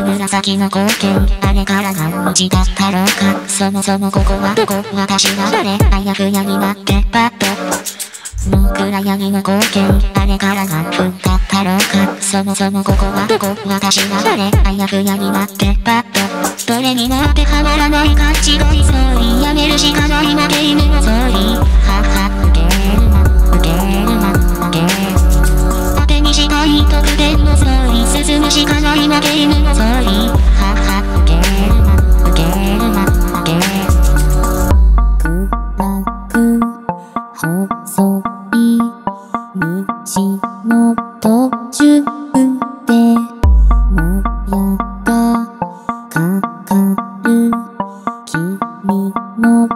紫の光景あれから何日だったろうか。そもそもここはどこ私は誰あやふやになってパッと。もう暗闇の光景あれから何分経ったろうか。そもそもここはどこ私は誰あやふやになってパッと。どれになってはまらないか違いそうやめるしかないなゲームの総理ははウケるなウケるなウケる当てにしたい特典の総理進むしかないなゲーム。い道の途中でもやがかかる。君の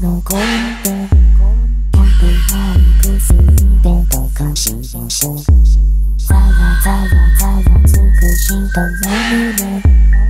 の声で。キャンプハイクスでとかしでしざわざわざわつく人の胸